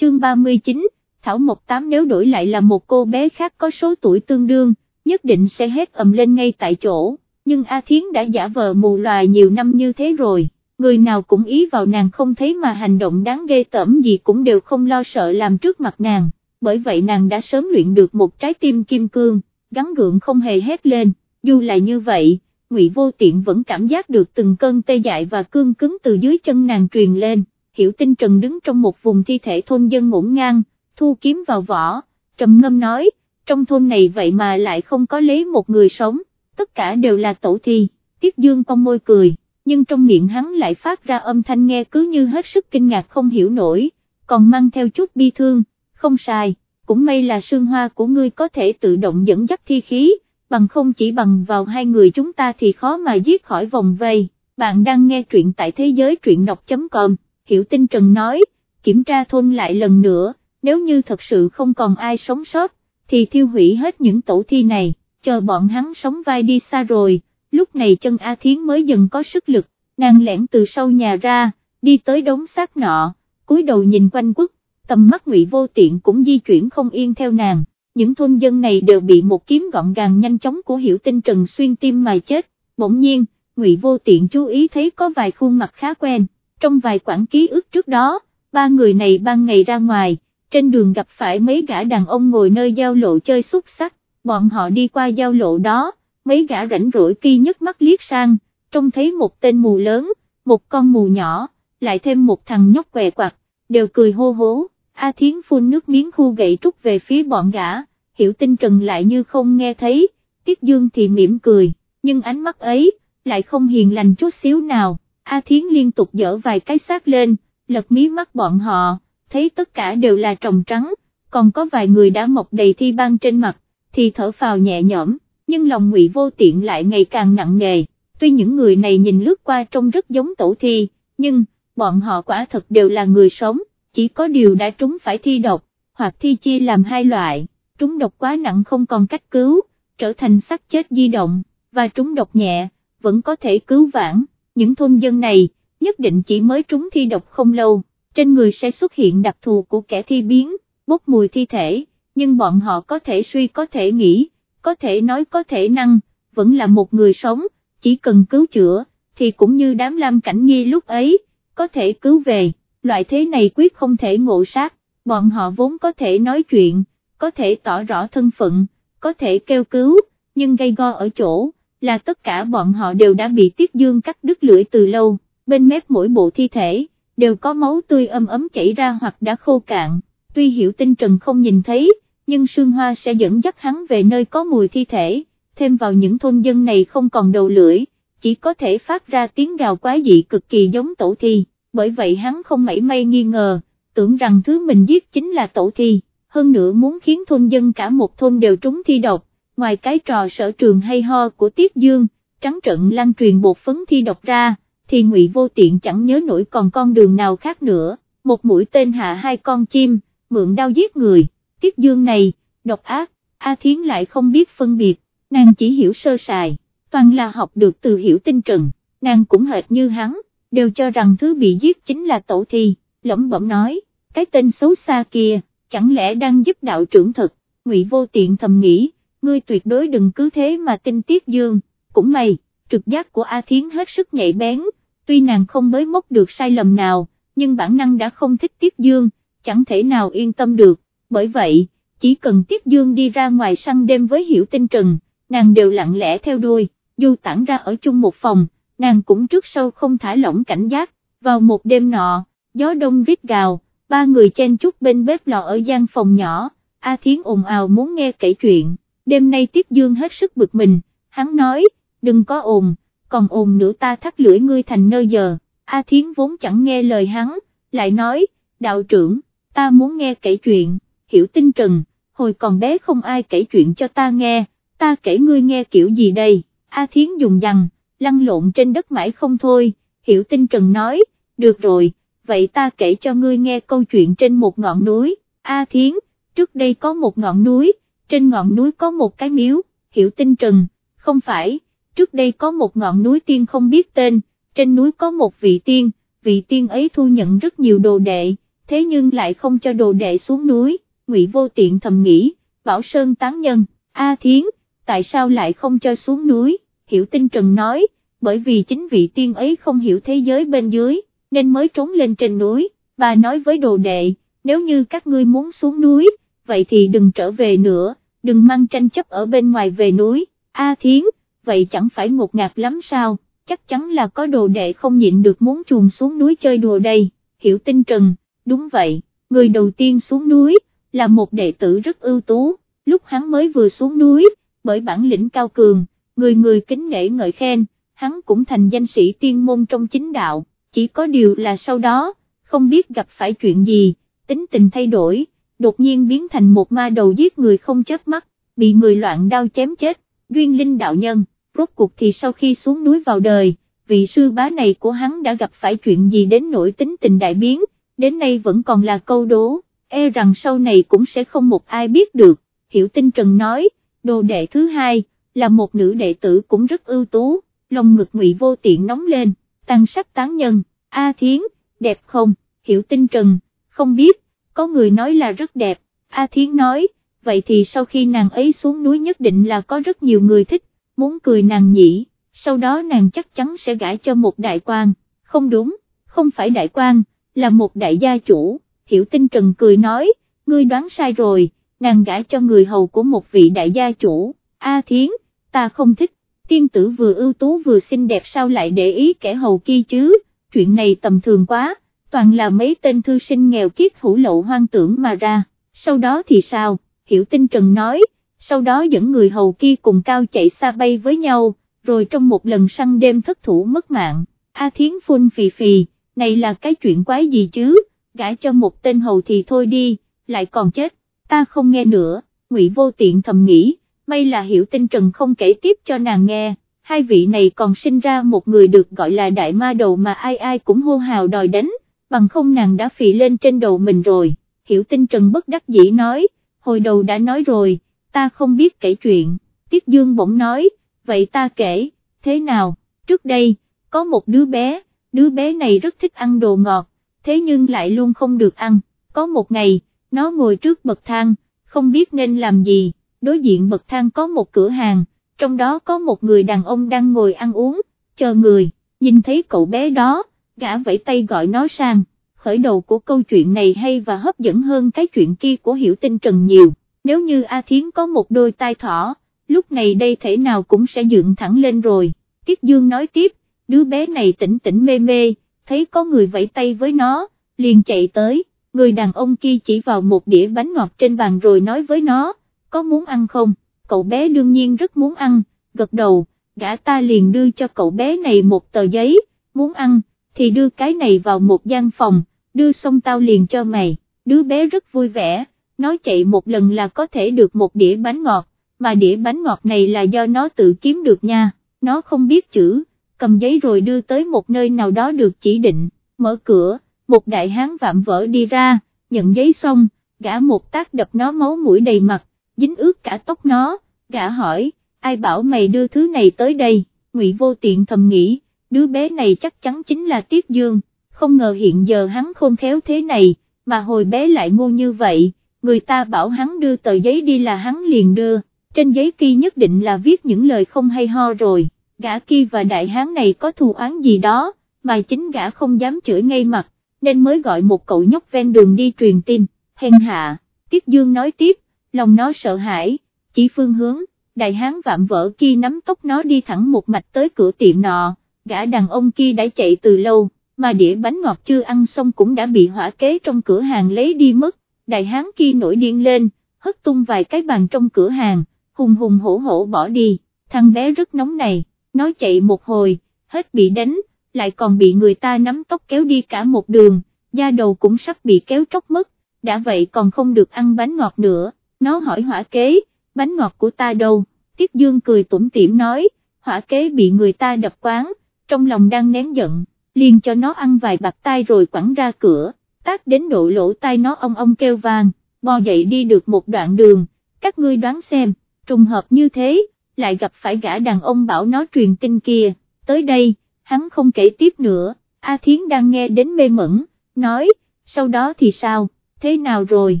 chương 39, Thảo Mộc Tám nếu đổi lại là một cô bé khác có số tuổi tương đương, nhất định sẽ hét ầm lên ngay tại chỗ, nhưng A Thiến đã giả vờ mù loà nhiều năm như thế rồi, người nào cũng ý vào nàng không thấy mà hành động đáng ghê tởm gì cũng đều không lo sợ làm trước mặt nàng, bởi vậy nàng đã sớm luyện được một trái tim kim cương, gắn gượng không hề hét lên, dù là như vậy. Ngụy Vô Tiện vẫn cảm giác được từng cơn tê dại và cương cứng từ dưới chân nàng truyền lên, Hiểu Tinh Trần đứng trong một vùng thi thể thôn dân ngổn ngang, thu kiếm vào vỏ, trầm ngâm nói, trong thôn này vậy mà lại không có lấy một người sống, tất cả đều là tổ thi, Tiết Dương cong môi cười, nhưng trong miệng hắn lại phát ra âm thanh nghe cứ như hết sức kinh ngạc không hiểu nổi, còn mang theo chút bi thương, không sai, cũng may là sương hoa của ngươi có thể tự động dẫn dắt thi khí, bằng không chỉ bằng vào hai người chúng ta thì khó mà giết khỏi vòng vây, bạn đang nghe truyện tại thế giới truyện đọc.com, Hiểu Tinh Trần nói, kiểm tra thôn lại lần nữa, nếu như thật sự không còn ai sống sót, thì thiêu hủy hết những tổ thi này, chờ bọn hắn sống vai đi xa rồi, lúc này chân A Thiến mới dần có sức lực, nàng lẻn từ sau nhà ra, đi tới đống xác nọ, cúi đầu nhìn quanh quất, tầm mắt ngụy vô tiện cũng di chuyển không yên theo nàng, những thôn dân này đều bị một kiếm gọn gàng nhanh chóng của hiểu tinh trần xuyên tim mà chết, bỗng nhiên, ngụy vô tiện chú ý thấy có vài khuôn mặt khá quen, trong vài quản ký ức trước đó, ba người này ban ngày ra ngoài, trên đường gặp phải mấy gã đàn ông ngồi nơi giao lộ chơi xúc sắc, bọn họ đi qua giao lộ đó, mấy gã rảnh rỗi kia nhất mắt liếc sang, trông thấy một tên mù lớn, một con mù nhỏ, lại thêm một thằng nhóc què quặt, đều cười hô hố, A Thiến phun nước miếng khu gậy trúc về phía bọn gã, hiểu tinh trần lại như không nghe thấy, Tiết Dương thì mỉm cười, nhưng ánh mắt ấy, lại không hiền lành chút xíu nào, A Thiến liên tục dở vài cái xác lên, lật mí mắt bọn họ, thấy tất cả đều là trồng trắng, còn có vài người đã mọc đầy thi ban trên mặt, thì thở phào nhẹ nhõm, nhưng lòng ngụy vô tiện lại ngày càng nặng nề, tuy những người này nhìn lướt qua trông rất giống tổ thi, nhưng, bọn họ quả thật đều là người sống, chỉ có điều đã trúng phải thi độc, hoặc thi chia làm hai loại, trúng độc quá nặng không còn cách cứu, trở thành xác chết di động, và trúng độc nhẹ, vẫn có thể cứu vãn, những thôn dân này, nhất định chỉ mới trúng thi độc không lâu, trên người sẽ xuất hiện đặc thù của kẻ thi biến, bốc mùi thi thể, nhưng bọn họ có thể suy có thể nghĩ, có thể nói có thể năng, vẫn là một người sống, chỉ cần cứu chữa, thì cũng như đám lam cảnh nghi lúc ấy, có thể cứu về, loại thế này quyết không thể ngộ sát, bọn họ vốn có thể nói chuyện, có thể tỏ rõ thân phận, có thể kêu cứu, nhưng gây go ở chỗ, là tất cả bọn họ đều đã bị tiết dương cắt đứt lưỡi từ lâu, bên mép mỗi bộ thi thể, đều có máu tươi âm ấm chảy ra hoặc đã khô cạn, tuy hiểu tinh trần không nhìn thấy, nhưng Sương Hoa sẽ dẫn dắt hắn về nơi có mùi thi thể, thêm vào những thôn dân này không còn đầu lưỡi, chỉ có thể phát ra tiếng gào quá dị cực kỳ giống tổ thi, bởi vậy hắn không mảy may nghi ngờ, tưởng rằng thứ mình giết chính là tổ thi, hơn nữa muốn khiến thôn dân cả một thôn đều trúng thi độc, ngoài cái trò sở trường hay ho của Tiết Dương, trắng trận lan truyền bột phấn thi độc ra, thì ngụy vô tiện chẳng nhớ nổi còn con đường nào khác nữa, một mũi tên hạ hai con chim, mượn đao giết người, Tiết Dương này, độc ác, A Thiến lại không biết phân biệt, nàng chỉ hiểu sơ sài, toàn là học được từ hiểu tinh trần, nàng cũng hệt như hắn, đều cho rằng thứ bị giết chính là tổ thi, lẩm bẩm nói, cái tên xấu xa kia, chẳng lẽ đang giúp đạo trưởng thật, ngụy vô tiện thầm nghĩ, ngươi tuyệt đối đừng cứ thế mà tin Tiết Dương, cũng may, trực giác của A Thiến hết sức nhạy bén, tuy nàng không mới móc được sai lầm nào, nhưng bản năng đã không thích Tiết Dương, chẳng thể nào yên tâm được, bởi vậy, chỉ cần Tiết Dương đi ra ngoài săn đêm với Hiểu Tinh Trần, nàng đều lặng lẽ theo đuôi, dù tản ra ở chung một phòng, nàng cũng trước sau không thả lỏng cảnh giác, vào một đêm nọ, gió đông rít gào, ba người chen chúc bên bếp lò ở gian phòng nhỏ, A Thiến ồn ào muốn nghe kể chuyện, đêm nay Tiết Dương hết sức bực mình, hắn nói, đừng có ồn, còn ồn nữa ta thắt lưỡi ngươi thành nơi giờ, A Thiến vốn chẳng nghe lời hắn, lại nói, đạo trưởng, ta muốn nghe kể chuyện, hiểu tinh trần, hồi còn bé không ai kể chuyện cho ta nghe, ta kể ngươi nghe kiểu gì đây, A Thiến dùng dằn, lăn lộn trên đất mãi không thôi, hiểu tinh trần nói, được rồi, vậy ta kể cho ngươi nghe câu chuyện trên một ngọn núi, A Thiến, trước đây có một ngọn núi, trên ngọn núi có một cái miếu, hiểu tinh trần, không phải, trước đây có một ngọn núi tiên không biết tên, trên núi có một vị tiên, vị tiên ấy thu nhận rất nhiều đồ đệ, thế nhưng lại không cho đồ đệ xuống núi, ngụy vô tiện thầm nghĩ, bảo sơn tán nhân, A Thiến, tại sao lại không cho xuống núi, hiểu tinh trần nói, bởi vì chính vị tiên ấy không hiểu thế giới bên dưới, nên mới trốn lên trên núi, bà nói với đồ đệ, nếu như các ngươi muốn xuống núi, vậy thì đừng trở về nữa, đừng mang tranh chấp ở bên ngoài về núi, A Thiến, vậy chẳng phải ngột ngạt lắm sao, chắc chắn là có đồ đệ không nhịn được muốn chuồn xuống núi chơi đùa đây, hiểu tinh trần, đúng vậy, người đầu tiên xuống núi, là một đệ tử rất ưu tú, lúc hắn mới vừa xuống núi, bởi bản lĩnh cao cường, người người kính nể ngợi khen, hắn cũng thành danh sĩ tiên môn trong chính đạo, chỉ có điều là sau đó, không biết gặp phải chuyện gì, tính tình thay đổi, đột nhiên biến thành một ma đầu giết người không chớp mắt, bị người loạn đao chém chết, duyên linh đạo nhân, rốt cuộc thì sau khi xuống núi vào đời, vị sư bá này của hắn đã gặp phải chuyện gì đến nỗi tính tình đại biến, đến nay vẫn còn là câu đố, e rằng sau này cũng sẽ không một ai biết được, hiểu tinh trần nói, đồ đệ thứ hai, là một nữ đệ tử cũng rất ưu tú, lòng ngực ngụy vô tiện nóng lên, tăng sắc tán nhân, A Thiến, đẹp không, hiểu tinh trần, không biết, có người nói là rất đẹp, A Thiến nói, vậy thì sau khi nàng ấy xuống núi nhất định là có rất nhiều người thích, muốn cười nàng nhỉ, sau đó nàng chắc chắn sẽ gãi cho một đại quan, không đúng, không phải đại quan, là một đại gia chủ, hiểu tinh trần cười nói, ngươi đoán sai rồi, nàng gãi cho người hầu của một vị đại gia chủ, A Thiến, ta không thích, tiên tử vừa ưu tú vừa xinh đẹp sao lại để ý kẻ hầu kia chứ, chuyện này tầm thường quá, toàn là mấy tên thư sinh nghèo kiết hủ lậu hoang tưởng mà ra, sau đó thì sao, hiểu tinh trần nói, sau đó dẫn người hầu kia cùng cao chạy xa bay với nhau, rồi trong một lần săn đêm thất thủ mất mạng, A Thiến phun phì phì, này là cái chuyện quái gì chứ, gãi cho một tên hầu thì thôi đi, lại còn chết, ta không nghe nữa, ngụy vô tiện thầm nghĩ, may là hiểu tinh trần không kể tiếp cho nàng nghe, hai vị này còn sinh ra một người được gọi là đại ma đầu mà ai ai cũng hô hào đòi đánh, bằng không nàng đã phì lên trên đầu mình rồi, hiểu tinh trần bất đắc dĩ nói, hồi đầu đã nói rồi, ta không biết kể chuyện, Tiết Dương bỗng nói, vậy ta kể, thế nào, trước đây, có một đứa bé, đứa bé này rất thích ăn đồ ngọt, thế nhưng lại luôn không được ăn, có một ngày, nó ngồi trước bậc thang, không biết nên làm gì, đối diện bậc thang có một cửa hàng, trong đó có một người đàn ông đang ngồi ăn uống, chờ người, nhìn thấy cậu bé đó, gã vẫy tay gọi nó sang, khởi đầu của câu chuyện này hay và hấp dẫn hơn cái chuyện kia của Hiểu Tinh Trần nhiều, nếu như A Thiến có một đôi tai thỏ, lúc này đây thể nào cũng sẽ dựng thẳng lên rồi, Tiết Dương nói tiếp, đứa bé này tỉnh tỉnh mê mê, thấy có người vẫy tay với nó, liền chạy tới, người đàn ông kia chỉ vào một đĩa bánh ngọt trên bàn rồi nói với nó, có muốn ăn không, cậu bé đương nhiên rất muốn ăn, gật đầu, gã ta liền đưa cho cậu bé này một tờ giấy, muốn ăn, thì đưa cái này vào một gian phòng, đưa xong tao liền cho mày, đứa bé rất vui vẻ, nói chạy một lần là có thể được một đĩa bánh ngọt, mà đĩa bánh ngọt này là do nó tự kiếm được nha, nó không biết chữ, cầm giấy rồi đưa tới một nơi nào đó được chỉ định, mở cửa, một đại hán vạm vỡ đi ra, nhận giấy xong, gã một tác đập nó máu mũi đầy mặt, dính ướt cả tóc nó, gã hỏi, ai bảo mày đưa thứ này tới đây, ngụy vô tiện thầm nghĩ, đứa bé này chắc chắn chính là Tiết Dương, không ngờ hiện giờ hắn khôn khéo thế này, mà hồi bé lại ngu như vậy, người ta bảo hắn đưa tờ giấy đi là hắn liền đưa, trên giấy kia nhất định là viết những lời không hay ho rồi, gã kia và đại hán này có thù oán gì đó, mà chính gã không dám chửi ngay mặt, nên mới gọi một cậu nhóc ven đường đi truyền tin, hèn hạ, Tiết Dương nói tiếp, lòng nó sợ hãi, chỉ phương hướng, đại hán vạm vỡ kia nắm tóc nó đi thẳng một mạch tới cửa tiệm nọ, gã đàn ông kia đã chạy từ lâu, mà đĩa bánh ngọt chưa ăn xong cũng đã bị hỏa kế trong cửa hàng lấy đi mất, đại hán kia nổi điên lên, hất tung vài cái bàn trong cửa hàng, hùng hùng hổ hổ bỏ đi, thằng bé rất nóng này, nói chạy một hồi, hết bị đánh, lại còn bị người ta nắm tóc kéo đi cả một đường, da đầu cũng sắp bị kéo tróc mất, đã vậy còn không được ăn bánh ngọt nữa, nó hỏi hỏa kế, bánh ngọt của ta đâu, Tiết Dương cười tủm tỉm nói, hỏa kế bị người ta đập quán, trong lòng đang nén giận, liền cho nó ăn vài bạc tai rồi quẳng ra cửa, tác đến độ lỗ tai nó ông ông kêu vang, bò dậy đi được một đoạn đường, các ngươi đoán xem, trùng hợp như thế, lại gặp phải gã đàn ông bảo nó truyền tin kia, tới đây, hắn không kể tiếp nữa, A Thiến đang nghe đến mê mẩn, nói, sau đó thì sao, thế nào rồi,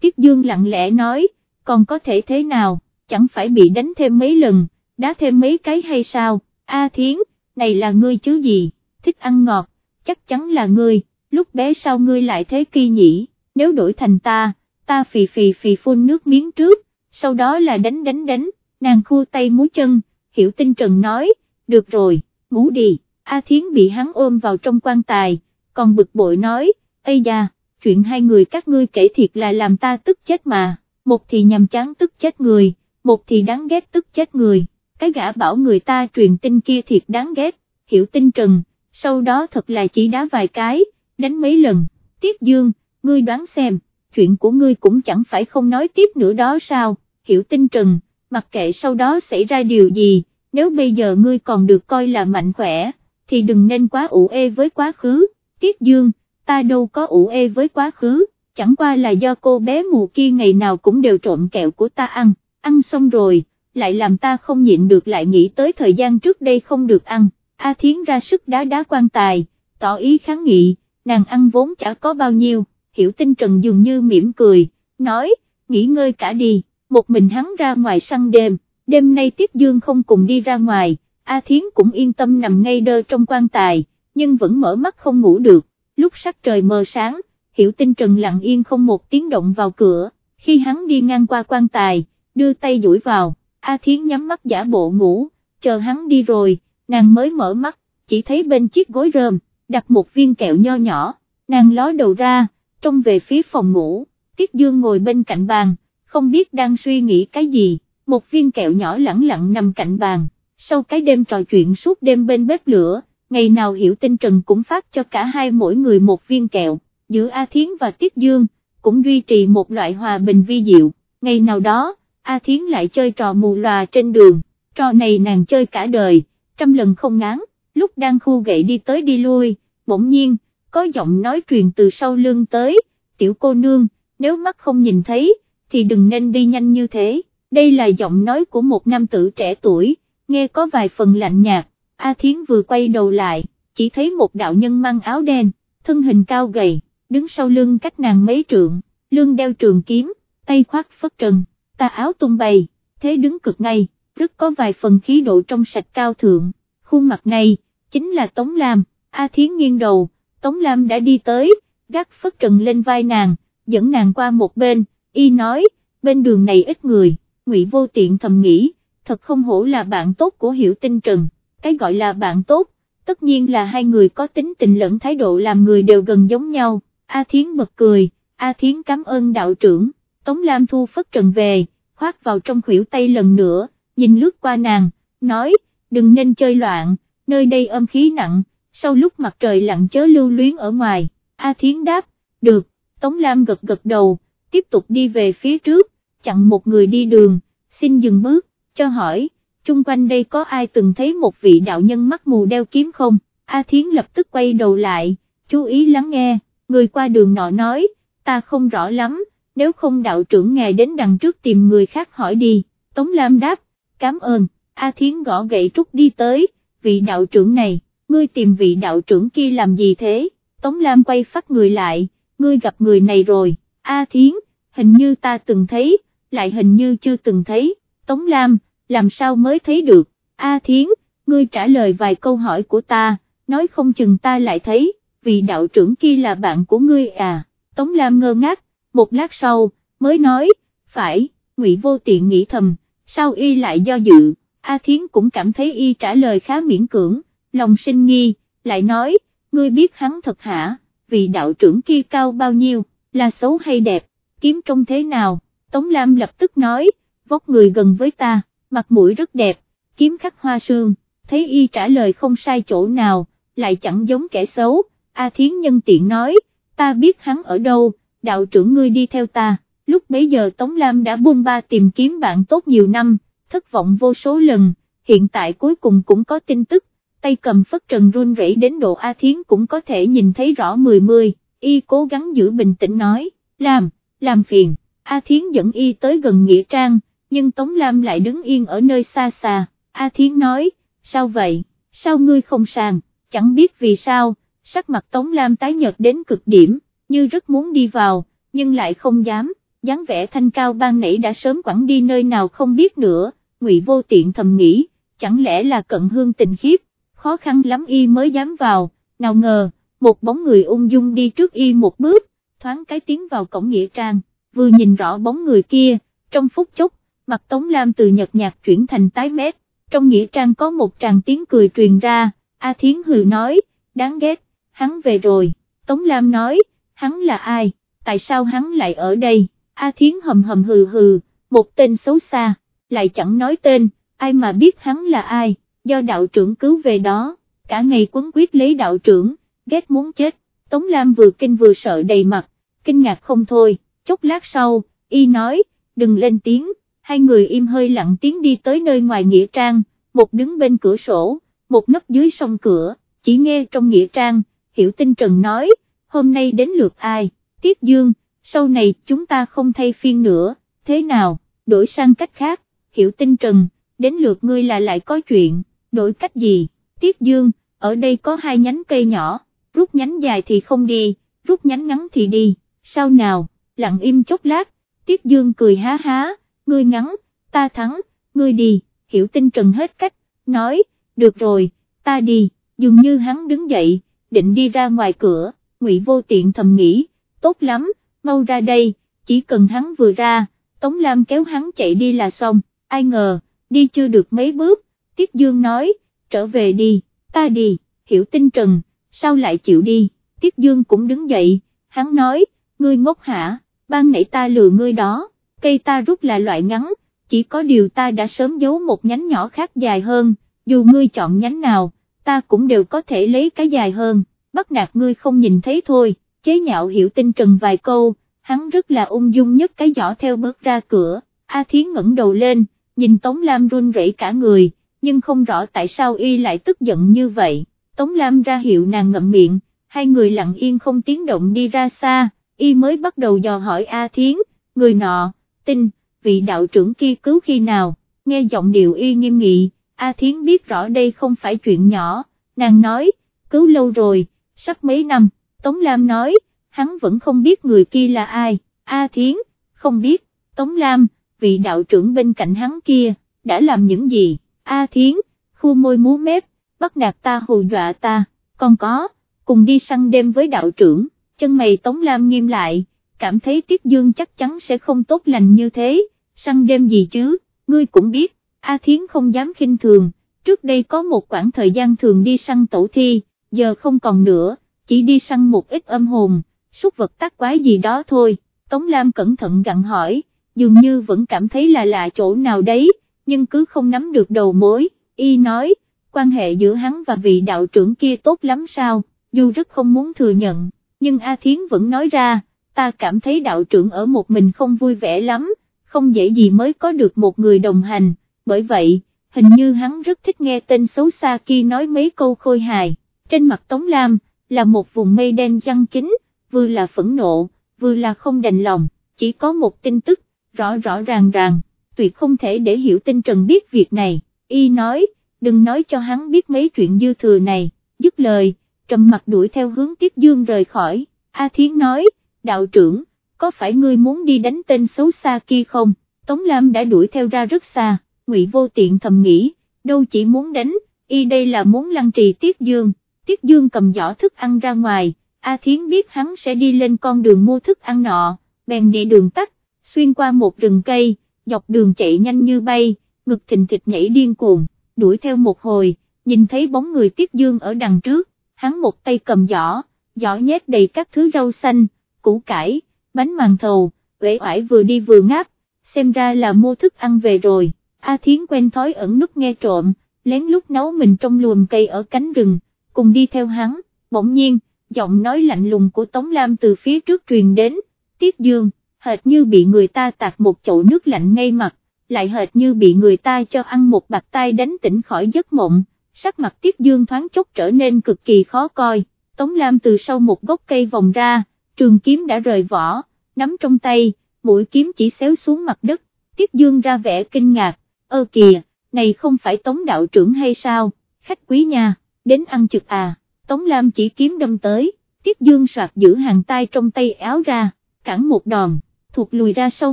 Tiết Dương lặng lẽ nói, còn có thể thế nào, chẳng phải bị đánh thêm mấy lần, đá thêm mấy cái hay sao, A Thiến, này là ngươi chứ gì, thích ăn ngọt, chắc chắn là ngươi, lúc bé sao ngươi lại thế kỳ nhỉ, nếu đổi thành ta, ta phì phì phì phun nước miếng trước, sau đó là đánh đánh đánh, nàng khua tay múa chân, hiểu tinh trần nói, được rồi, ngủ đi, A Thiến bị hắn ôm vào trong quan tài, còn bực bội nói, Ây da, chuyện hai người các ngươi kể thiệt là làm ta tức chết mà, một thì nhằm chán tức chết người, một thì đáng ghét tức chết người, cái gã bảo người ta truyền tin kia thiệt đáng ghét, hiểu tinh trần, sau đó thật là chỉ đá vài cái, đánh mấy lần, Tiết Dương, ngươi đoán xem, chuyện của ngươi cũng chẳng phải không nói tiếp nữa đó sao, hiểu tinh trần, mặc kệ sau đó xảy ra điều gì, nếu bây giờ ngươi còn được coi là mạnh khỏe, thì đừng nên quá ủ ê với quá khứ, Tiết Dương, ta đâu có ủ ê với quá khứ, chẳng qua là do cô bé mù kia ngày nào cũng đều trộm kẹo của ta ăn, ăn xong rồi, lại làm ta không nhịn được lại nghĩ tới thời gian trước đây không được ăn, A Thiến ra sức đá đá quan tài, tỏ ý kháng nghị, nàng ăn vốn chả có bao nhiêu, hiểu tinh trần dường như mỉm cười, nói, nghỉ ngơi cả đi, một mình hắn ra ngoài săn đêm, đêm nay Tiết Dương không cùng đi ra ngoài, A Thiến cũng yên tâm nằm ngay đơ trong quan tài, nhưng vẫn mở mắt không ngủ được, lúc sắc trời mờ sáng, hiểu tinh trần lặng yên không một tiếng động vào cửa, khi hắn đi ngang qua quan tài, đưa tay duỗi vào, A Thiến nhắm mắt giả bộ ngủ, chờ hắn đi rồi, nàng mới mở mắt, chỉ thấy bên chiếc gối rơm, đặt một viên kẹo nho nhỏ, nàng ló đầu ra, trông về phía phòng ngủ, Tiết Dương ngồi bên cạnh bàn, không biết đang suy nghĩ cái gì, một viên kẹo nhỏ lẳng lặng nằm cạnh bàn, sau cái đêm trò chuyện suốt đêm bên bếp lửa, ngày nào hiểu tinh trần cũng phát cho cả hai mỗi người một viên kẹo, giữa A Thiến và Tiết Dương, cũng duy trì một loại hòa bình vi diệu, ngày nào đó, A Thiến lại chơi trò mù lòa trên đường, trò này nàng chơi cả đời, trăm lần không ngán, lúc đang khu gậy đi tới đi lui, bỗng nhiên, có giọng nói truyền từ sau lưng tới, tiểu cô nương, nếu mắt không nhìn thấy, thì đừng nên đi nhanh như thế, đây là giọng nói của một nam tử trẻ tuổi, nghe có vài phần lạnh nhạt, A Thiến vừa quay đầu lại, chỉ thấy một đạo nhân mang áo đen, thân hình cao gầy, đứng sau lưng cách nàng mấy trượng, lưng đeo trường kiếm, tay khoác phất trần, ta áo tung bay, thế đứng cực ngay, rất có vài phần khí độ trong sạch cao thượng, khuôn mặt này, chính là Tống Lam, A Thiến nghiêng đầu, Tống Lam đã đi tới, gác phất trần lên vai nàng, dẫn nàng qua một bên, y nói, bên đường này ít người, ngụy vô tiện thầm nghĩ, thật không hổ là bạn tốt của hiểu tinh trần, cái gọi là bạn tốt, tất nhiên là hai người có tính tình lẫn thái độ làm người đều gần giống nhau, A Thiến bật cười, A Thiến cảm ơn đạo trưởng, Tống Lam thu phất trần về, khoát vào trong khuỷu tay lần nữa, nhìn lướt qua nàng, nói, đừng nên chơi loạn, nơi đây âm khí nặng, sau lúc mặt trời lặn chớ lưu luyến ở ngoài, A Thiến đáp, được, Tống Lam gật gật đầu, tiếp tục đi về phía trước, chặn một người đi đường, xin dừng bước, cho hỏi, chung quanh đây có ai từng thấy một vị đạo nhân mắt mù đeo kiếm không, A Thiến lập tức quay đầu lại, chú ý lắng nghe, người qua đường nọ nói, ta không rõ lắm, nếu không đạo trưởng ngài đến đằng trước tìm người khác hỏi đi, Tống Lam đáp, cảm ơn, A Thiến gõ gậy trúc đi tới, vị đạo trưởng này, ngươi tìm vị đạo trưởng kia làm gì thế, Tống Lam quay phát người lại, ngươi gặp người này rồi, A Thiến, hình như ta từng thấy, lại hình như chưa từng thấy, Tống Lam, làm sao mới thấy được, A Thiến, ngươi trả lời vài câu hỏi của ta, nói không chừng ta lại thấy, vị đạo trưởng kia là bạn của ngươi à, Tống Lam ngơ ngác, một lát sau, mới nói, phải, ngụy vô tiện nghĩ thầm, sao y lại do dự, A Thiến cũng cảm thấy y trả lời khá miễn cưỡng, lòng sinh nghi, lại nói, ngươi biết hắn thật hả, vì đạo trưởng kia cao bao nhiêu, là xấu hay đẹp, kiếm trông thế nào, Tống Lam lập tức nói, vóc người gần với ta, mặt mũi rất đẹp, kiếm khắc hoa sương, thấy y trả lời không sai chỗ nào, lại chẳng giống kẻ xấu, A Thiến nhân tiện nói, ta biết hắn ở đâu, đạo trưởng ngươi đi theo ta, lúc bấy giờ Tống Lam đã buông ba tìm kiếm bạn tốt nhiều năm, thất vọng vô số lần, hiện tại cuối cùng cũng có tin tức, tay cầm phất trần run rẩy đến độ A Thiến cũng có thể nhìn thấy rõ mười mươi, y cố gắng giữ bình tĩnh nói, làm, làm phiền, A Thiến dẫn y tới gần Nghĩa Trang, nhưng Tống Lam lại đứng yên ở nơi xa xa, A Thiến nói, sao vậy, sao ngươi không sàng, chẳng biết vì sao, sắc mặt Tống Lam tái nhợt đến cực điểm, như rất muốn đi vào, nhưng lại không dám, dáng vẻ thanh cao ban nãy đã sớm quẳng đi nơi nào không biết nữa, ngụy vô tiện thầm nghĩ, chẳng lẽ là cận hương tình khiếp, khó khăn lắm y mới dám vào, nào ngờ, một bóng người ung dung đi trước y một bước, thoáng cái tiến vào cổng nghĩa trang, vừa nhìn rõ bóng người kia, trong phút chốc, mặt Tống Lam từ nhật nhạt chuyển thành tái mét, trong nghĩa trang có một tràng tiếng cười truyền ra, A Thiến hừ nói, đáng ghét, hắn về rồi, Tống Lam nói, hắn là ai, tại sao hắn lại ở đây, A Thiến hầm hầm hừ hừ, một tên xấu xa, lại chẳng nói tên, ai mà biết hắn là ai, do đạo trưởng cứu về đó, cả ngày quấn quyết lấy đạo trưởng, ghét muốn chết, Tống Lam vừa kinh vừa sợ đầy mặt, kinh ngạc không thôi, chốc lát sau, y nói, đừng lên tiếng, hai người im hơi lặng tiếng đi tới nơi ngoài nghĩa trang, một đứng bên cửa sổ, một nấp dưới sông cửa, chỉ nghe trong nghĩa trang, hiểu tinh trần nói, hôm nay đến lượt ai, Tiết Dương, sau này chúng ta không thay phiên nữa, thế nào, đổi sang cách khác, hiểu tinh trần, đến lượt ngươi là lại có chuyện, đổi cách gì, Tiết Dương, ở đây có hai nhánh cây nhỏ, rút nhánh dài thì không đi, rút nhánh ngắn thì đi, sao nào, lặng im chốc lát, Tiết Dương cười há há, ngươi ngắn, ta thắng, ngươi đi, hiểu tinh trần hết cách, nói, được rồi, ta đi, dường như hắn đứng dậy, định đi ra ngoài cửa, ngụy vô tiện thầm nghĩ, tốt lắm, mau ra đây, chỉ cần hắn vừa ra, Tống Lam kéo hắn chạy đi là xong, ai ngờ, đi chưa được mấy bước, Tiết Dương nói, trở về đi, ta đi, hiểu tinh trần, sao lại chịu đi, Tiết Dương cũng đứng dậy, hắn nói, ngươi ngốc hả, ban nãy ta lừa ngươi đó, cây ta rút là loại ngắn, chỉ có điều ta đã sớm giấu một nhánh nhỏ khác dài hơn, dù ngươi chọn nhánh nào, ta cũng đều có thể lấy cái dài hơn, bắt nạt ngươi không nhìn thấy thôi, chế nhạo hiểu tinh trần vài câu, hắn rất là ung dung nhất cái giỏ theo bước ra cửa, A Thiến ngẩng đầu lên, nhìn Tống Lam run rẩy cả người, nhưng không rõ tại sao y lại tức giận như vậy, Tống Lam ra hiệu nàng ngậm miệng, hai người lặng yên không tiếng động đi ra xa, y mới bắt đầu dò hỏi A Thiến, người nọ, tin, vị đạo trưởng kia cứu khi nào, nghe giọng điệu y nghiêm nghị, A Thiến biết rõ đây không phải chuyện nhỏ, nàng nói, cứu lâu rồi, sắp mấy năm, Tống Lam nói, hắn vẫn không biết người kia là ai, A Thiến, không biết, Tống Lam, vị đạo trưởng bên cạnh hắn kia, đã làm những gì, A Thiến, khu môi múa mép, bắt nạt ta hù dọa ta, còn có, cùng đi săn đêm với đạo trưởng, chân mày Tống Lam nghiêm lại, cảm thấy Tiết Dương chắc chắn sẽ không tốt lành như thế, săn đêm gì chứ, ngươi cũng biết, A Thiến không dám khinh thường, trước đây có một khoảng thời gian thường đi săn tổ thi, giờ không còn nữa, chỉ đi săn một ít âm hồn, súc vật tác quái gì đó thôi, Tống Lam cẩn thận gặn hỏi, dường như vẫn cảm thấy là lạ chỗ nào đấy, nhưng cứ không nắm được đầu mối, y nói, quan hệ giữa hắn và vị đạo trưởng kia tốt lắm sao, dù rất không muốn thừa nhận, nhưng A Thiến vẫn nói ra, ta cảm thấy đạo trưởng ở một mình không vui vẻ lắm, không dễ gì mới có được một người đồng hành, bởi vậy, hình như hắn rất thích nghe tên xấu xa kia nói mấy câu khôi hài, trên mặt Tống Lam, là một vùng mây đen giăng kín, vừa là phẫn nộ, vừa là không đành lòng, chỉ có một tin tức, rõ rõ ràng ràng, tuyệt không thể để hiểu tinh trần biết việc này, y nói, đừng nói cho hắn biết mấy chuyện dư thừa này, dứt lời, trầm mặt đuổi theo hướng Tiết Dương rời khỏi, A Thiến nói, đạo trưởng, có phải ngươi muốn đi đánh tên xấu xa kia không, Tống Lam đã đuổi theo ra rất xa, Ngụy Vô Tiện thầm nghĩ, đâu chỉ muốn đánh, y đây là muốn lăng trì Tiết Dương, Tiết Dương cầm giỏ thức ăn ra ngoài, A Thiến biết hắn sẽ đi lên con đường mua thức ăn nọ, bèn đi đường tắt, xuyên qua một rừng cây, dọc đường chạy nhanh như bay, ngực thình thịch nhảy điên cuồng, đuổi theo một hồi, nhìn thấy bóng người Tiết Dương ở đằng trước, hắn một tay cầm giỏ, giỏ nhét đầy các thứ rau xanh, củ cải, bánh màn thầu, uể oải vừa đi vừa ngáp, xem ra là mua thức ăn về rồi, A Thiến quen thói ẩn nút nghe trộm, lén lút nấu mình trong luồng cây ở cánh rừng, cùng đi theo hắn, bỗng nhiên, giọng nói lạnh lùng của Tống Lam từ phía trước truyền đến, Tiết Dương, hệt như bị người ta tạt một chậu nước lạnh ngay mặt, lại hệt như bị người ta cho ăn một bạc tay đánh tỉnh khỏi giấc mộng, sắc mặt Tiết Dương thoáng chốc trở nên cực kỳ khó coi, Tống Lam từ sau một gốc cây vòng ra, trường kiếm đã rời vỏ, nắm trong tay, mũi kiếm chỉ xéo xuống mặt đất, Tiết Dương ra vẻ kinh ngạc, ơ kìa, này không phải Tống đạo trưởng hay sao, khách quý nhà, đến ăn trực à, Tống Lam chỉ kiếm đâm tới, Tiết Dương soạt giữ hàng tay trong tay áo ra, cản một đòn, thuộc lùi ra sau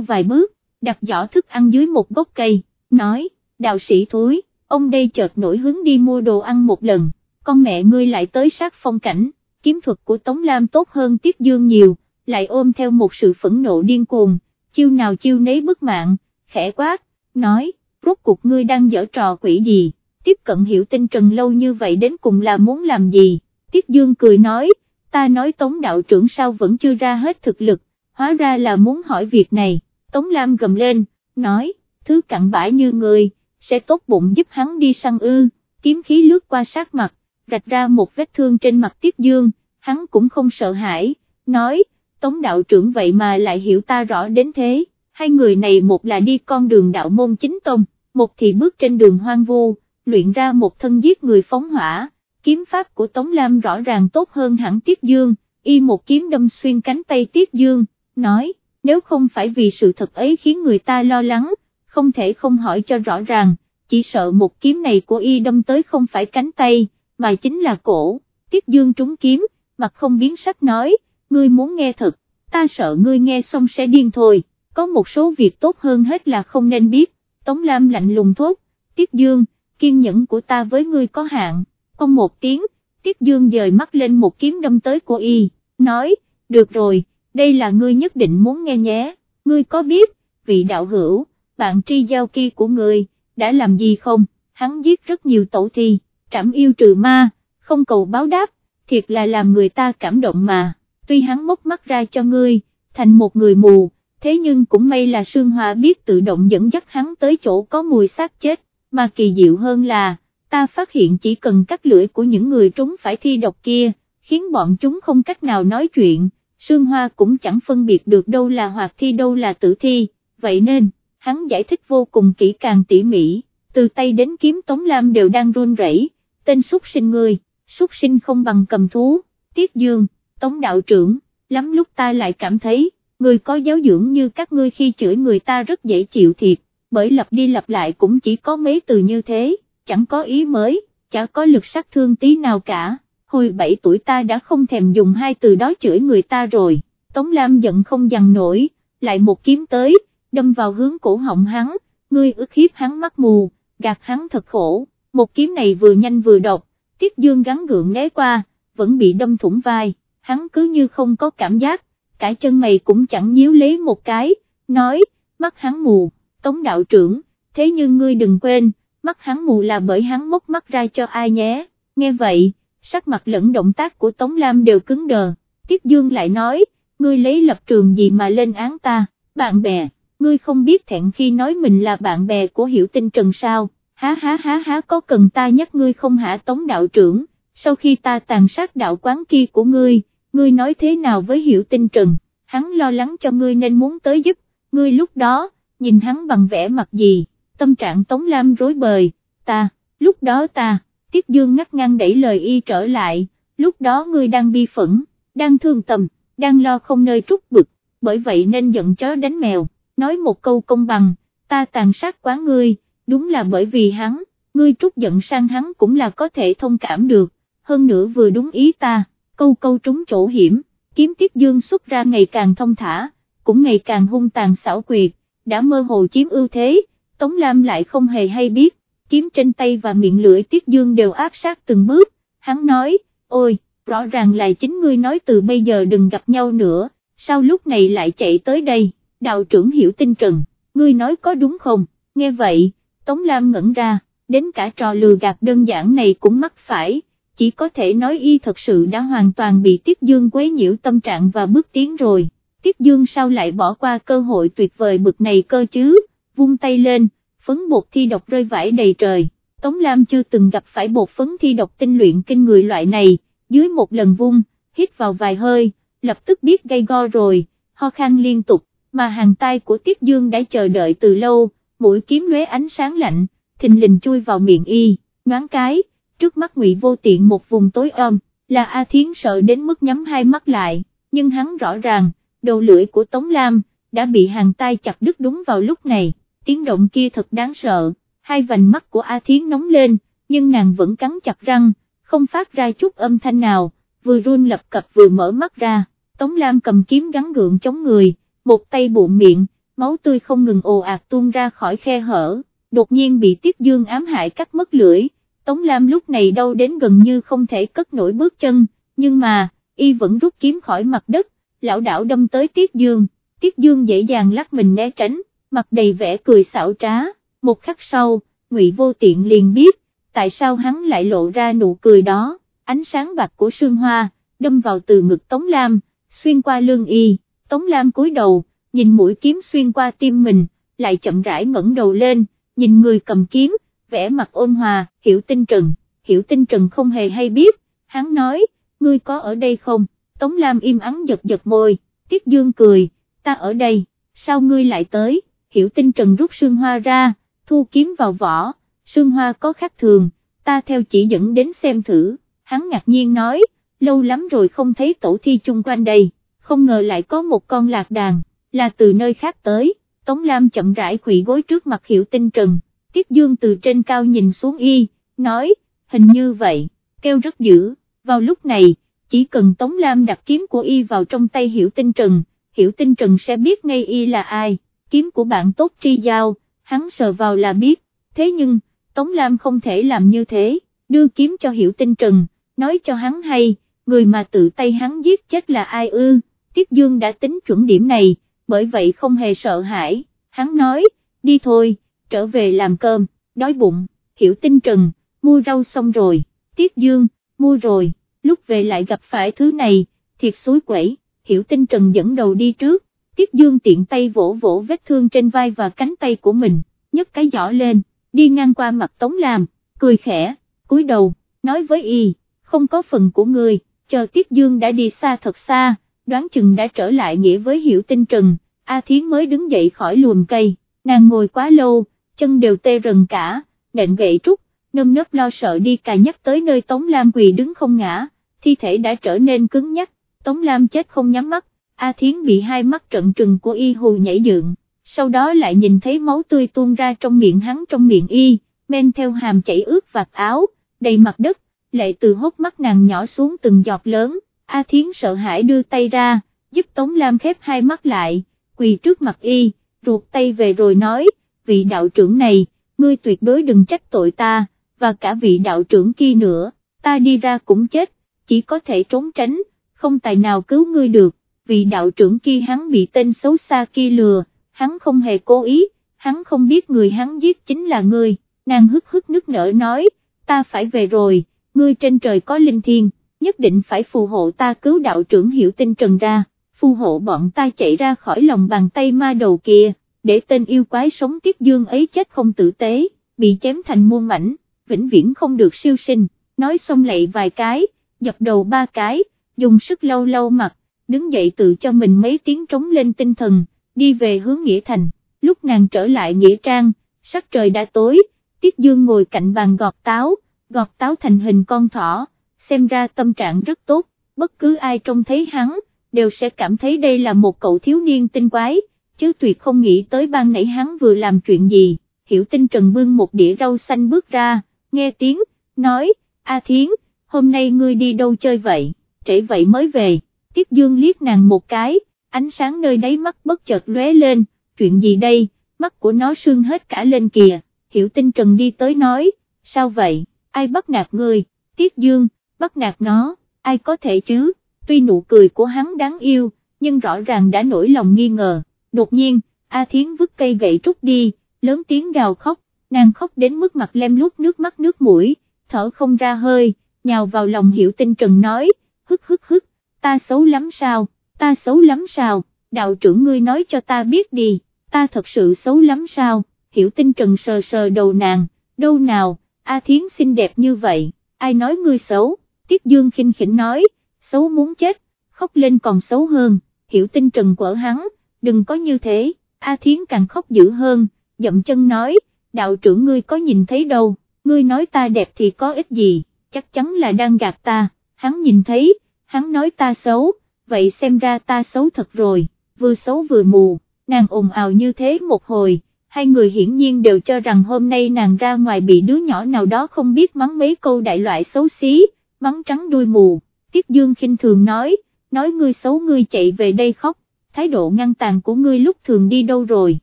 vài bước, đặt giỏ thức ăn dưới một gốc cây, nói, đạo sĩ thối, ông đây chợt nổi hứng đi mua đồ ăn một lần, con mẹ ngươi lại tới sát phong cảnh, kiếm thuật của Tống Lam tốt hơn Tiết Dương nhiều, lại ôm theo một sự phẫn nộ điên cuồng, chiêu nào chiêu nấy bức mạng, khẽ quát, nói, rốt cuộc ngươi đang dở trò quỷ gì, tiếp cận hiểu tinh trần lâu như vậy đến cùng là muốn làm gì, Tiết Dương cười nói, ta nói Tống đạo trưởng sao vẫn chưa ra hết thực lực, hóa ra là muốn hỏi việc này, Tống Lam gầm lên, nói, thứ cặn bãi như người, sẽ tốt bụng giúp hắn đi săn ư, kiếm khí lướt qua sát mặt, rạch ra một vết thương trên mặt Tiết Dương, hắn cũng không sợ hãi, nói, Tống đạo trưởng vậy mà lại hiểu ta rõ đến thế, hai người này một là đi con đường đạo môn chính tông, một thì bước trên đường hoang vu, luyện ra một thân giết người phóng hỏa, kiếm pháp của Tống Lam rõ ràng tốt hơn hẳn Tiết Dương, y một kiếm đâm xuyên cánh tay Tiết Dương, nói, nếu không phải vì sự thật ấy khiến người ta lo lắng, không thể không hỏi cho rõ ràng, chỉ sợ một kiếm này của y đâm tới không phải cánh tay, mà chính là cổ, Tiết Dương trúng kiếm, mặt không biến sắc nói, ngươi muốn nghe thật, ta sợ ngươi nghe xong sẽ điên thôi, có một số việc tốt hơn hết là không nên biết, Tống Lam lạnh lùng thốt, Tiết Dương, kiên nhẫn của ta với ngươi có hạn, không một tiếng, Tiết Dương dời mắt lên một kiếm đâm tới của y, nói, được rồi, đây là ngươi nhất định muốn nghe nhé, ngươi có biết, vị đạo hữu, bạn tri giao kia của ngươi, đã làm gì không, hắn giết rất nhiều tổ thi, trảm yêu trừ ma, không cầu báo đáp, thiệt là làm người ta cảm động mà, tuy hắn móc mắt ra cho ngươi, thành một người mù, thế nhưng cũng may là Sương Hoa biết tự động dẫn dắt hắn tới chỗ có mùi xác chết, mà kỳ diệu hơn là, ta phát hiện chỉ cần cắt lưỡi của những người trúng phải thi độc kia, khiến bọn chúng không cách nào nói chuyện, Sương Hoa cũng chẳng phân biệt được đâu là hoạt thi đâu là tử thi, vậy nên, hắn giải thích vô cùng kỹ càng tỉ mỉ, từ tay đến kiếm Tống Lam đều đang run rẩy. tên súc sinh người, súc sinh không bằng cầm thú, Tiết Dương, Tống Đạo trưởng, lắm lúc ta lại cảm thấy, người có giáo dưỡng như các ngươi khi chửi người ta rất dễ chịu thiệt, bởi lặp đi lặp lại cũng chỉ có mấy từ như thế, chẳng có ý mới, chả có lực sát thương tí nào cả, hồi 7 tuổi ta đã không thèm dùng hai từ đó chửi người ta rồi, Tống Lam giận không dằn nổi, lại một kiếm tới, đâm vào hướng cổ họng hắn, ngươi ức hiếp hắn mắt mù, gạt hắn thật khổ, một kiếm này vừa nhanh vừa độc, Tiết Dương gắn gượng né qua, vẫn bị đâm thủng vai, hắn cứ như không có cảm giác, cả chân mày cũng chẳng nhíu lấy một cái, nói, mắt hắn mù, tống đạo trưởng, thế nhưng ngươi đừng quên, mắt hắn mù là bởi hắn móc mắt ra cho ai nhé, nghe vậy, sắc mặt lẫn động tác của Tống Lam đều cứng đờ, Tiết Dương lại nói, ngươi lấy lập trường gì mà lên án ta, bạn bè, ngươi không biết thẹn khi nói mình là bạn bè của hiểu tinh trần sao, há há há há có cần ta nhắc ngươi không hả Tống đạo trưởng, sau khi ta tàn sát đạo quán kia của ngươi, ngươi nói thế nào với hiểu tinh trần, hắn lo lắng cho ngươi nên muốn tới giúp, ngươi lúc đó, nhìn hắn bằng vẻ mặt gì, tâm trạng Tống Lam rối bời, ta, lúc đó ta, Tiết Dương ngắt ngang đẩy lời y trở lại, lúc đó ngươi đang bi phẫn, đang thương tầm, đang lo không nơi trút bực, bởi vậy nên giận chó đánh mèo, nói một câu công bằng, ta tàn sát quá ngươi, đúng là bởi vì hắn, ngươi trút giận sang hắn cũng là có thể thông cảm được, hơn nữa vừa đúng ý ta, câu câu trúng chỗ hiểm, kiếm Tiết Dương xuất ra ngày càng thông thả, cũng ngày càng hung tàn xảo quyệt, đã mơ hồ chiếm ưu thế, Tống Lam lại không hề hay biết, kiếm trên tay và miệng lưỡi Tiết Dương đều áp sát từng bước, hắn nói, ôi, rõ ràng là chính ngươi nói từ bây giờ đừng gặp nhau nữa, sao lúc này lại chạy tới đây, đạo trưởng hiểu tinh trần, ngươi nói có đúng không, nghe vậy, Tống Lam ngẩn ra, đến cả trò lừa gạt đơn giản này cũng mắc phải, chỉ có thể nói y thật sự đã hoàn toàn bị Tiết Dương quấy nhiễu tâm trạng và bước tiến rồi, Tiết Dương sao lại bỏ qua cơ hội tuyệt vời bực này cơ chứ, vung tay lên, phấn bột thi độc rơi vãi đầy trời, Tống Lam chưa từng gặp phải bột phấn thi độc tinh luyện kinh người loại này, dưới một lần vung, hít vào vài hơi, lập tức biết gây go rồi, ho khan liên tục, mà hàng tay của Tiết Dương đã chờ đợi từ lâu, mũi kiếm lóe ánh sáng lạnh, thình lình chui vào miệng y, nhoáng cái, trước mắt ngụy vô tiện một vùng tối om, là A Thiến sợ đến mức nhắm hai mắt lại, nhưng hắn rõ ràng, đầu lưỡi của Tống Lam, đã bị hàng tay chặt đứt đúng vào lúc này, tiếng động kia thật đáng sợ, hai vành mắt của A Thiến nóng lên, nhưng nàng vẫn cắn chặt răng, không phát ra chút âm thanh nào, vừa run lập cập vừa mở mắt ra, Tống Lam cầm kiếm gắn gượng chống người, một tay bụng miệng, máu tươi không ngừng ồ ạt tuôn ra khỏi khe hở, đột nhiên bị Tiết Dương ám hại cắt mất lưỡi, Tống Lam lúc này đau đến gần như không thể cất nổi bước chân, nhưng mà, y vẫn rút kiếm khỏi mặt đất, lão đảo đâm tới Tiết Dương, Tiết Dương dễ dàng lắc mình né tránh, mặt đầy vẻ cười xảo trá, một khắc sau, Ngụy Vô Tiện liền biết, tại sao hắn lại lộ ra nụ cười đó, ánh sáng bạc của sương hoa, đâm vào từ ngực Tống Lam, xuyên qua lưng y, Tống Lam cúi đầu, nhìn mũi kiếm xuyên qua tim mình, lại chậm rãi ngẩng đầu lên, nhìn người cầm kiếm, vẻ mặt ôn hòa, hiểu tinh trần, hiểu tinh trần không hề hay biết, hắn nói, ngươi có ở đây không, Tống Lam im ắng giật giật môi, Tiết Dương cười, ta ở đây, sao ngươi lại tới, hiểu tinh trần rút sương hoa ra, thu kiếm vào vỏ, sương hoa có khác thường, ta theo chỉ dẫn đến xem thử, hắn ngạc nhiên nói, lâu lắm rồi không thấy tổ thi chung quanh đây, không ngờ lại có một con lạc đàn, là từ nơi khác tới, Tống Lam chậm rãi quỳ gối trước mặt Hiểu tinh trần, Tiết Dương từ trên cao nhìn xuống y, nói, hình như vậy, kêu rất dữ, vào lúc này, chỉ cần Tống Lam đặt kiếm của y vào trong tay Hiểu Tinh Trần, Hiểu Tinh Trần sẽ biết ngay y là ai, kiếm của bạn tốt tri giao, hắn sờ vào là biết, thế nhưng, Tống Lam không thể làm như thế, đưa kiếm cho Hiểu Tinh Trần, nói cho hắn hay, người mà tự tay hắn giết chết là ai ư, Tiết Dương đã tính chuẩn điểm này, bởi vậy không hề sợ hãi, hắn nói, đi thôi, trở về làm cơm, đói bụng, Hiểu Tinh Trần, mua rau xong rồi, Tiết Dương, mua rồi, lúc về lại gặp phải thứ này, thiệt suối quẩy, Hiểu Tinh Trần dẫn đầu đi trước, Tiết Dương tiện tay vỗ vỗ vết thương trên vai và cánh tay của mình, nhấc cái giỏ lên, đi ngang qua mặt Tống Lam, cười khẽ, cúi đầu, nói với y, không có phần của người, chờ Tiết Dương đã đi xa thật xa, đoán chừng đã trở lại nghĩa với Hiểu Tinh Trần, A Thiến mới đứng dậy khỏi luồng cây, nàng ngồi quá lâu, chân đều tê rần cả, nện gậy trúc, nâm nớp lo sợ đi cài nhắc tới nơi Tống Lam quỳ đứng không ngã, thi thể đã trở nên cứng nhắc, Tống Lam chết không nhắm mắt, A Thiến bị hai mắt trận trừng của y hù nhảy dựng, sau đó lại nhìn thấy máu tươi tuôn ra trong miệng hắn trong miệng y, men theo hàm chảy ướt vạt áo, đầy mặt đất, lệ từ hốc mắt nàng nhỏ xuống từng giọt lớn, A Thiến sợ hãi đưa tay ra, giúp Tống Lam khép hai mắt lại, quỳ trước mặt y, ruột tay về rồi nói, vị đạo trưởng này, ngươi tuyệt đối đừng trách tội ta, và cả vị đạo trưởng kia nữa, ta đi ra cũng chết, chỉ có thể trốn tránh, không tài nào cứu ngươi được, vì đạo trưởng kia hắn bị tên xấu xa kia lừa, hắn không hề cố ý, hắn không biết người hắn giết chính là ngươi, nàng hức hức nước nở nói, ta phải về rồi, ngươi trên trời có linh thiên, nhất định phải phù hộ ta cứu đạo trưởng hiểu tinh trần ra, phù hộ bọn ta chạy ra khỏi lòng bàn tay ma đầu kia, để tên yêu quái sống tiết dương ấy chết không tử tế, bị chém thành muôn mảnh, vĩnh viễn không được siêu sinh, nói xong lại vài cái, dập đầu ba cái, dùng sức lâu lâu mặt, đứng dậy tự cho mình mấy tiếng trống lên tinh thần, đi về hướng Nghĩa Thành, lúc nàng trở lại Nghĩa Trang, sắc trời đã tối, Tiết Dương ngồi cạnh bàn gọt táo, gọt táo thành hình con thỏ, xem ra tâm trạng rất tốt, bất cứ ai trông thấy hắn, đều sẽ cảm thấy đây là một cậu thiếu niên tinh quái, chứ tuyệt không nghĩ tới ban nãy hắn vừa làm chuyện gì, hiểu tinh trần bưng một đĩa rau xanh bước ra, nghe tiếng, nói, A Thiến, hôm nay ngươi đi đâu chơi vậy, trễ vậy mới về, Tiết Dương liếc nàng một cái, ánh sáng nơi đáy mắt bất chợt lóe lên, chuyện gì đây, mắt của nó sưng hết cả lên kìa, hiểu tinh trần đi tới nói, sao vậy, ai bắt nạt ngươi, Tiết Dương, bắt nạt nó, ai có thể chứ, tuy nụ cười của hắn đáng yêu, nhưng rõ ràng đã nổi lòng nghi ngờ, đột nhiên, A Thiến vứt cây gậy trúc đi, lớn tiếng gào khóc, nàng khóc đến mức mặt lem lút nước mắt nước mũi, thở không ra hơi, nhào vào lòng hiểu tinh trần nói, hức hức hức, ta xấu lắm sao, ta xấu lắm sao, đạo trưởng ngươi nói cho ta biết đi, ta thật sự xấu lắm sao, hiểu tinh trần sờ sờ đầu nàng, đâu nào, A Thiến xinh đẹp như vậy, ai nói ngươi xấu, Tiết Dương khinh khỉnh nói, xấu muốn chết, khóc lên còn xấu hơn, hiểu tinh trần quở hắn, đừng có như thế, A Thiến càng khóc dữ hơn, dậm chân nói, đạo trưởng ngươi có nhìn thấy đâu, ngươi nói ta đẹp thì có ích gì, chắc chắn là đang gạt ta, hắn nhìn thấy, hắn nói ta xấu, vậy xem ra ta xấu thật rồi, vừa xấu vừa mù, nàng ồn ào như thế một hồi, hai người hiển nhiên đều cho rằng hôm nay nàng ra ngoài bị đứa nhỏ nào đó không biết mắng mấy câu đại loại xấu xí, mắng trắng đuôi mù, Tiết Dương khinh thường nói, nói ngươi xấu ngươi chạy về đây khóc, thái độ ngăn tàn của ngươi lúc thường đi đâu rồi,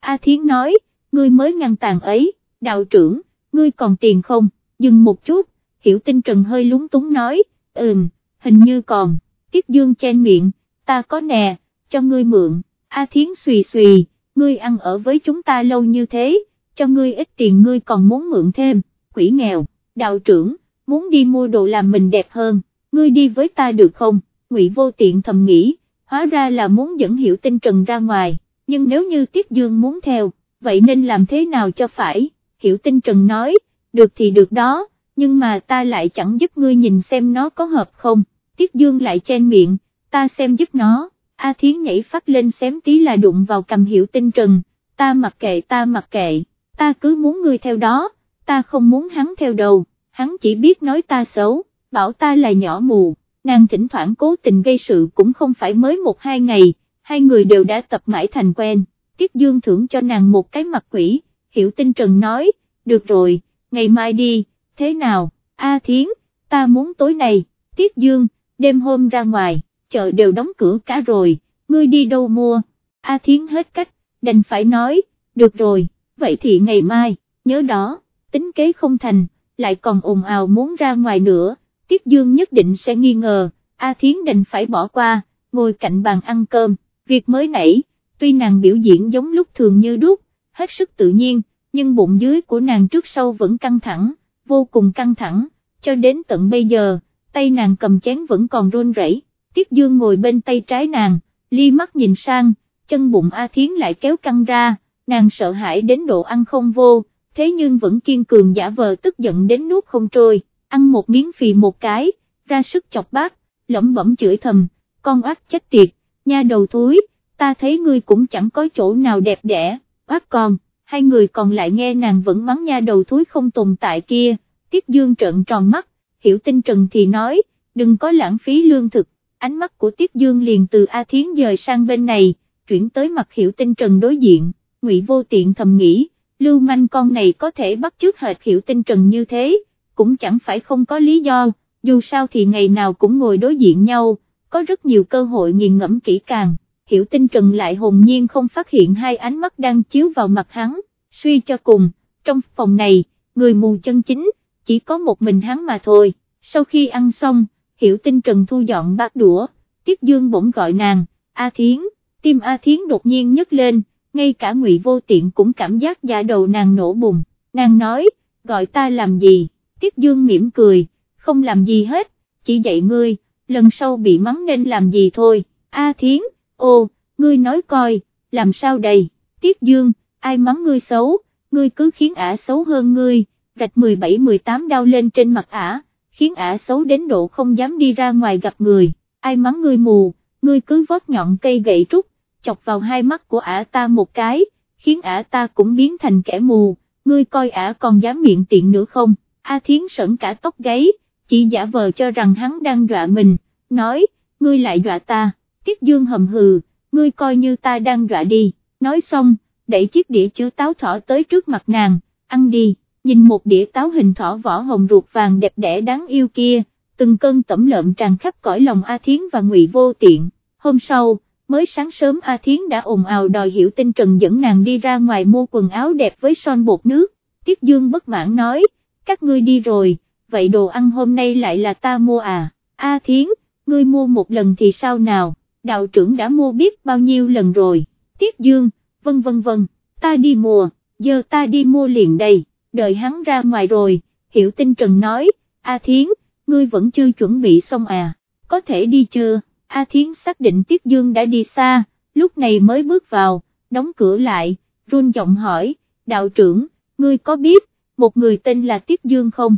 A Thiến nói, ngươi mới ngăn tàn ấy, đạo trưởng, ngươi còn tiền không, dừng một chút, hiểu tinh trần hơi lúng túng nói, ừm, hình như còn, Tiết Dương chen miệng, ta có nè, cho ngươi mượn, A Thiến xùy xùy, ngươi ăn ở với chúng ta lâu như thế, cho ngươi ít tiền ngươi còn muốn mượn thêm, quỷ nghèo, đạo trưởng, muốn đi mua đồ làm mình đẹp hơn, ngươi đi với ta được không, ngụy vô tiện thầm nghĩ, hóa ra là muốn dẫn hiểu tinh trần ra ngoài, nhưng nếu như Tiết Dương muốn theo, vậy nên làm thế nào cho phải, hiểu tinh trần nói, được thì được đó, nhưng mà ta lại chẳng giúp ngươi nhìn xem nó có hợp không, Tiết Dương lại chen miệng, ta xem giúp nó, A Thiến nhảy phát lên xém tí là đụng vào cầm hiểu tinh trần, ta mặc kệ ta mặc kệ, ta cứ muốn ngươi theo đó, ta không muốn hắn theo đầu, hắn chỉ biết nói ta xấu, bảo ta là nhỏ mù, nàng thỉnh thoảng cố tình gây sự cũng không phải mới một hai ngày, hai người đều đã tập mãi thành quen, Tiết Dương thưởng cho nàng một cái mặt quỷ, hiểu tinh trần nói, được rồi, ngày mai đi, thế nào, A Thiến, ta muốn tối nay, Tiết Dương, đêm hôm ra ngoài, chợ đều đóng cửa cả rồi, ngươi đi đâu mua, A Thiến hết cách, đành phải nói, được rồi, vậy thì ngày mai, nhớ đó, tính kế không thành, lại còn ồn ào muốn ra ngoài nữa, Tiết Dương nhất định sẽ nghi ngờ, A Thiến đành phải bỏ qua, ngồi cạnh bàn ăn cơm, việc mới nãy, tuy nàng biểu diễn giống lúc thường như đúc, hết sức tự nhiên, nhưng bụng dưới của nàng trước sau vẫn căng thẳng, vô cùng căng thẳng, cho đến tận bây giờ, tay nàng cầm chén vẫn còn run rẩy. Tiết Dương ngồi bên tay trái nàng, ly mắt nhìn sang, chân bụng A Thiến lại kéo căng ra, nàng sợ hãi đến độ ăn không vô, thế nhưng vẫn kiên cường giả vờ tức giận đến nuốt không trôi, ăn một miếng phì một cái, ra sức chọc bát, lẩm bẩm chửi thầm, con oát chết tiệt, nha đầu thúi, ta thấy ngươi cũng chẳng có chỗ nào đẹp đẽ, oát con, hai người còn lại nghe nàng vẫn mắng nha đầu thúi không tồn tại kia, Tiết Dương trợn tròn mắt, hiểu tinh trần thì nói, đừng có lãng phí lương thực, ánh mắt của Tiết Dương liền từ A Thiến dời sang bên này, chuyển tới mặt hiểu tinh trần đối diện, ngụy vô tiện thầm nghĩ, lưu manh con này có thể bắt chước hệt hiểu tinh trần như thế, cũng chẳng phải không có lý do, dù sao thì ngày nào cũng ngồi đối diện nhau, có rất nhiều cơ hội nghiền ngẫm kỹ càng, hiểu tinh trần lại hồn nhiên không phát hiện hai ánh mắt đang chiếu vào mặt hắn, suy cho cùng, trong phòng này, người mù chân chính, chỉ có một mình hắn mà thôi, sau khi ăn xong, hiểu tinh trần thu dọn bát đũa, Tiết Dương bỗng gọi nàng, A Thiến, tim A Thiến đột nhiên nhấc lên, ngay cả ngụy vô tiện cũng cảm giác dạ đầu nàng nổ bùng, nàng nói, gọi ta làm gì, Tiết Dương mỉm cười, không làm gì hết, chỉ dạy ngươi, lần sau bị mắng nên làm gì thôi, A Thiến, ô, ngươi nói coi, làm sao đây, Tiết Dương, ai mắng ngươi xấu, ngươi cứ khiến ả xấu hơn ngươi, rạch 17-18 đau lên trên mặt ả, khiến ả xấu đến độ không dám đi ra ngoài gặp người, ai mắng ngươi mù, ngươi cứ vót nhọn cây gậy trúc, chọc vào hai mắt của ả ta một cái, khiến ả ta cũng biến thành kẻ mù, ngươi coi ả còn dám miệng tiện nữa không, A Thiến sẩn cả tóc gáy, chỉ giả vờ cho rằng hắn đang dọa mình, nói, ngươi lại dọa ta, Tiết Dương hầm hừ, ngươi coi như ta đang dọa đi, nói xong, đẩy chiếc đĩa chứa táo thỏ tới trước mặt nàng, ăn đi, nhìn một đĩa táo hình thỏ vỏ hồng ruột vàng đẹp đẽ đáng yêu kia, từng cơn tẩm lợm tràn khắp cõi lòng A Thiến và Ngụy Vô Tiện, hôm sau, mới sáng sớm A Thiến đã ồn ào đòi hiểu tinh trần dẫn nàng đi ra ngoài mua quần áo đẹp với son bột nước, Tiết Dương bất mãn nói, các ngươi đi rồi, vậy đồ ăn hôm nay lại là ta mua à, A Thiến, ngươi mua một lần thì sao nào, đạo trưởng đã mua biết bao nhiêu lần rồi, Tiết Dương, vân vân vân, ta đi mua, giờ ta đi mua liền đây, đợi hắn ra ngoài rồi, hiểu tinh trần nói, A Thiến, ngươi vẫn chưa chuẩn bị xong à, có thể đi chưa? A Thiến xác định Tiết Dương đã đi xa, lúc này mới bước vào, đóng cửa lại, run giọng hỏi, đạo trưởng, ngươi có biết, một người tên là Tiết Dương không,